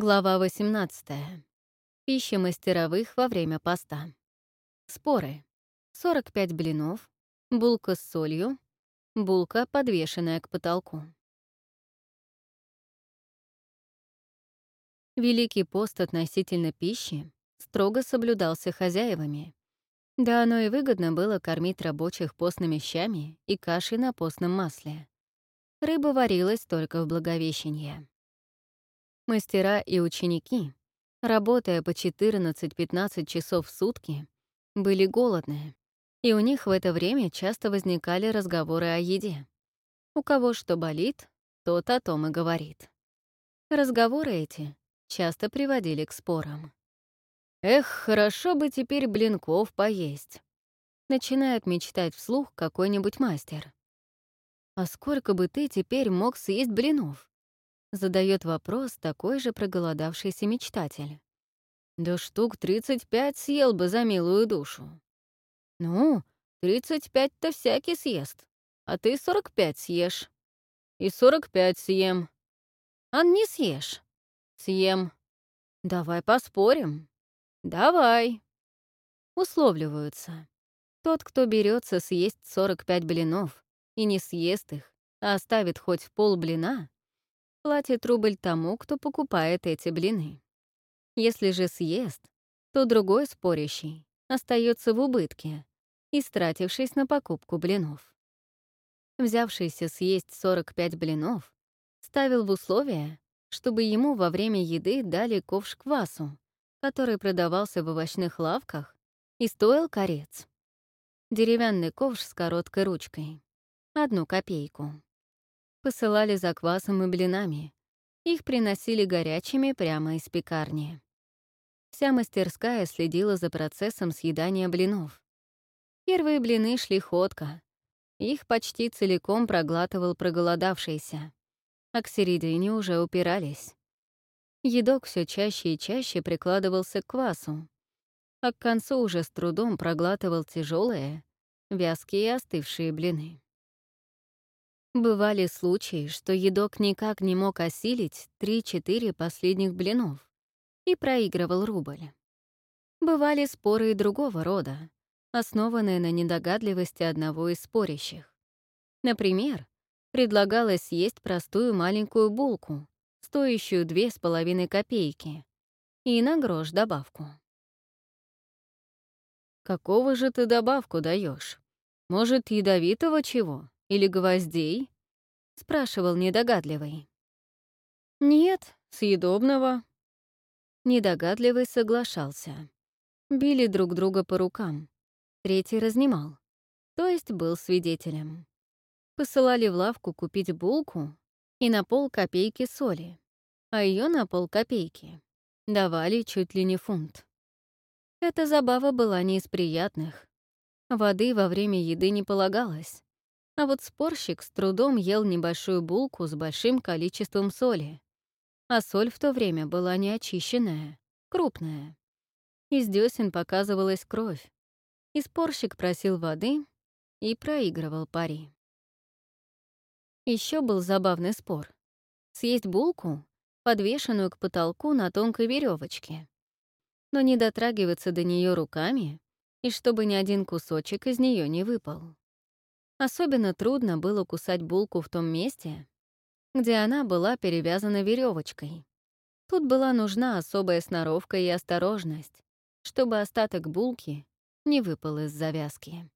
Глава 18. Пища мастеровых во время поста. Споры. 45 блинов, булка с солью, булка, подвешенная к потолку. Великий пост относительно пищи строго соблюдался хозяевами. Да оно и выгодно было кормить рабочих постными щами и кашей на постном масле. Рыба варилась только в Благовещенье. Мастера и ученики, работая по 14-15 часов в сутки, были голодны, и у них в это время часто возникали разговоры о еде. У кого что болит, тот о том и говорит. Разговоры эти часто приводили к спорам. «Эх, хорошо бы теперь блинков поесть», — начинает мечтать вслух какой-нибудь мастер. «А сколько бы ты теперь мог съесть блинов?» Задает вопрос такой же проголодавшийся мечтатель. Да штук 35 съел бы за милую душу. Ну, 35-то всякий съест, а ты 45 съешь. И 45 съем. А не съешь. Съем. Давай поспорим. Давай. Условливаются. Тот, кто берется съесть 45 блинов и не съест их, а оставит хоть пол блина, платит рубль тому, кто покупает эти блины. Если же съест, то другой спорящий остается в убытке, истратившись на покупку блинов. Взявшийся съесть 45 блинов, ставил в условие, чтобы ему во время еды дали ковш квасу, который продавался в овощных лавках и стоил корец. Деревянный ковш с короткой ручкой. Одну копейку посылали за квасом и блинами. Их приносили горячими прямо из пекарни. Вся мастерская следила за процессом съедания блинов. Первые блины шли ходко. Их почти целиком проглатывал проголодавшийся. А к середине уже упирались. Едок все чаще и чаще прикладывался к квасу, а к концу уже с трудом проглатывал тяжелые, вязкие и остывшие блины. Бывали случаи, что едок никак не мог осилить 3-4 последних блинов и проигрывал рубль. Бывали споры и другого рода, основанные на недогадливости одного из спорящих. Например, предлагалось съесть простую маленькую булку, стоящую две с половиной копейки, и на грош добавку. «Какого же ты добавку даешь? Может, ядовитого чего?» Или гвоздей?» — спрашивал недогадливый. «Нет, съедобного». Недогадливый соглашался. Били друг друга по рукам. Третий разнимал, то есть был свидетелем. Посылали в лавку купить булку и на пол копейки соли, а ее на пол копейки. Давали чуть ли не фунт. Эта забава была не из приятных. Воды во время еды не полагалось, а вот спорщик с трудом ел небольшую булку с большим количеством соли. А соль в то время была неочищенная, крупная. Из десен показывалась кровь. И спорщик просил воды и проигрывал пари. Еще был забавный спор. Съесть булку, подвешенную к потолку на тонкой веревочке, но не дотрагиваться до нее руками, и чтобы ни один кусочек из нее не выпал. Особенно трудно было кусать булку в том месте, где она была перевязана веревочкой. Тут была нужна особая сноровка и осторожность, чтобы остаток булки не выпал из завязки.